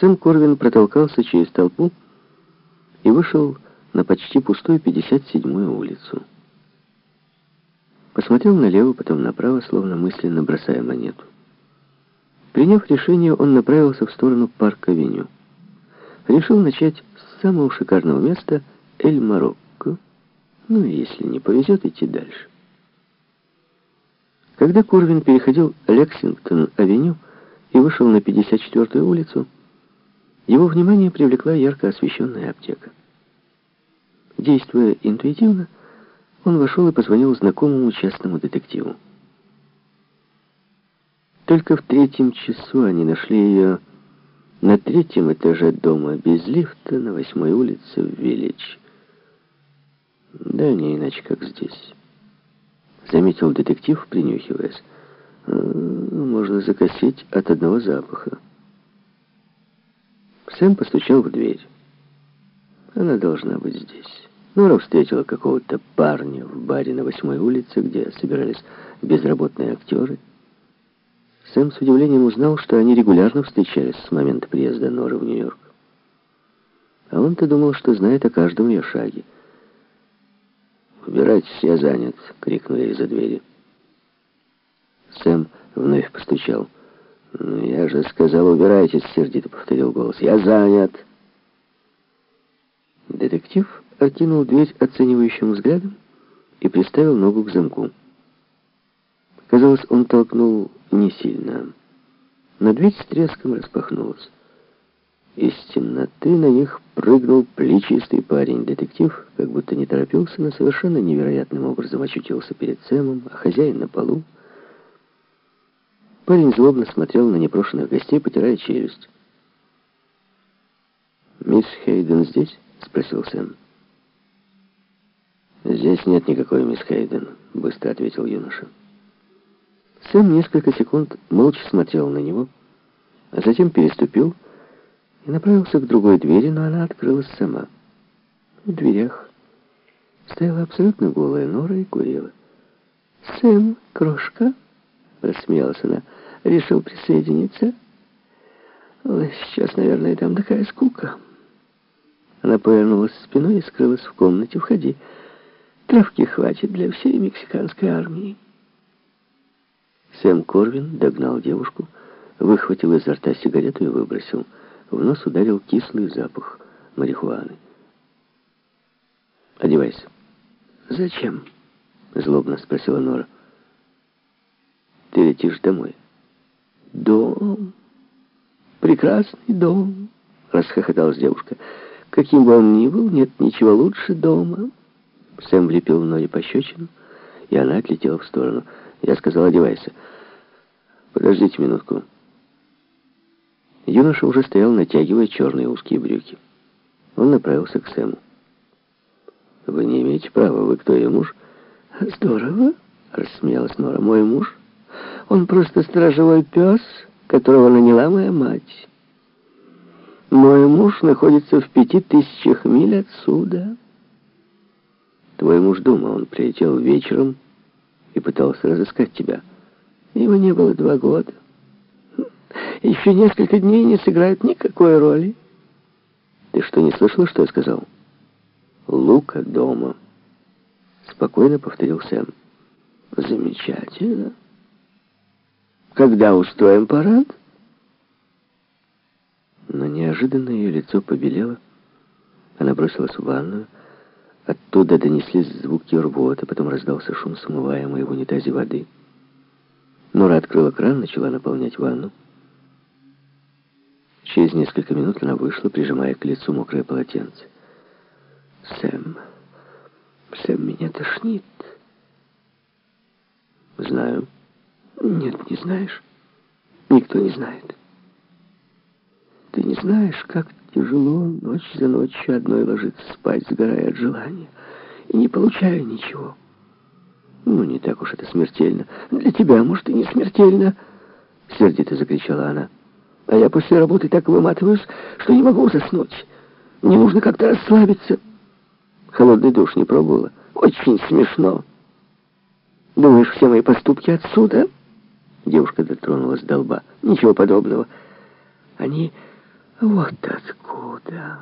Сэм Корвин протолкался через толпу и вышел на почти пустую 57-ю улицу. Посмотрел налево, потом направо, словно мысленно бросая монету. Приняв решение, он направился в сторону парк-авеню. Решил начать с самого шикарного места Эль-Марокко, ну и если не повезет, идти дальше. Когда Корвин переходил Лексингтон-авеню и вышел на 54-ю улицу, его внимание привлекла ярко освещенная аптека. Действуя интуитивно, он вошел и позвонил знакомому частному детективу. Только в третьем часу они нашли ее на третьем этаже дома, без лифта, на восьмой улице в Виллидж. Да, не иначе, как здесь. Заметил детектив, принюхиваясь. «А, можно закосить от одного запаха. Сэм постучал в дверь. Она должна быть здесь. Нора встретила какого-то парня в баре на восьмой улице, где собирались безработные актеры. Сэм с удивлением узнал, что они регулярно встречались с момента приезда Норы в Нью-Йорк. А он-то думал, что знает о каждом ее шаге. «Убирайтесь, я занят!» — крикнули из-за двери. Сэм вновь постучал. «Ну, «Я же сказал, убирайтесь!» — сердито повторил голос. «Я занят!» Детектив окинул дверь оценивающим взглядом и приставил ногу к замку. Казалось, он толкнул не сильно. Но дверь с треском распахнулась. Из темноты на них прыгнул плечистый парень. Детектив как будто не торопился, но совершенно невероятным образом очутился перед Сэмом, а хозяин на полу. Парень злобно смотрел на непрошенных гостей, потирая челюсть. «Мисс Хейден здесь?» — спросил Сэм. «Здесь нет никакой мисс Хейден», — быстро ответил юноша. Сэм несколько секунд молча смотрел на него, а затем переступил и направился к другой двери, но она открылась сама. В дверях стояла абсолютно голая Нора и курила. «Сэм, крошка», — рассмеялась она, — «решил присоединиться?» «Сейчас, наверное, там такая скука». Она повернулась спиной и скрылась в комнате. «Входи. Травки хватит для всей мексиканской армии». Сэм Корвин догнал девушку, выхватил изо рта сигарету и выбросил. В нос ударил кислый запах марихуаны. «Одевайся». «Зачем?» — злобно спросила Нора. «Ты летишь домой». «Дом? Прекрасный дом!» — расхохоталась девушка. «Каким бы он ни был, нет ничего лучше дома». Сэм влепил в ноги пощечину, и она отлетела в сторону. Я сказал, одевайся. Подождите минутку. Юноша уже стоял, натягивая черные узкие брюки. Он направился к Сэму. «Вы не имеете права. Вы кто, ее муж?» «Здорово», — рассмеялась Нора. «Мой муж? Он просто сторожевой пес, которого наняла моя мать. Мой муж находится в пяти тысячах миль отсюда». «Твой муж дома. Он прилетел вечером и пытался разыскать тебя. Его не было два года. Еще несколько дней не сыграют никакой роли. Ты что, не слышала, что я сказал? Лука дома. Спокойно повторил Сэм. Замечательно. Когда устроим парад? Но неожиданно ее лицо побелело. Она бросилась в ванную, Оттуда донеслись звуки рвоты, потом раздался шум смываемой в унитазе воды. Нора открыла кран, начала наполнять ванну. Через несколько минут она вышла, прижимая к лицу мокрое полотенце. «Сэм, Сэм, меня тошнит». «Знаю». «Нет, не знаешь. Никто не знает. Ты не знаешь, как Тяжело ночь за ночью одной ложиться спать, сгорая от желания, и не получая ничего. Ну, не так уж это смертельно. Для тебя, может, и не смертельно, сердито закричала она. А я после работы так выматываюсь, что не могу заснуть. Мне нужно как-то расслабиться. Холодный душ не пробовала. Очень смешно. Думаешь, все мои поступки отсюда? Девушка дотронулась до лба. Ничего подобного. Они Вот откуда.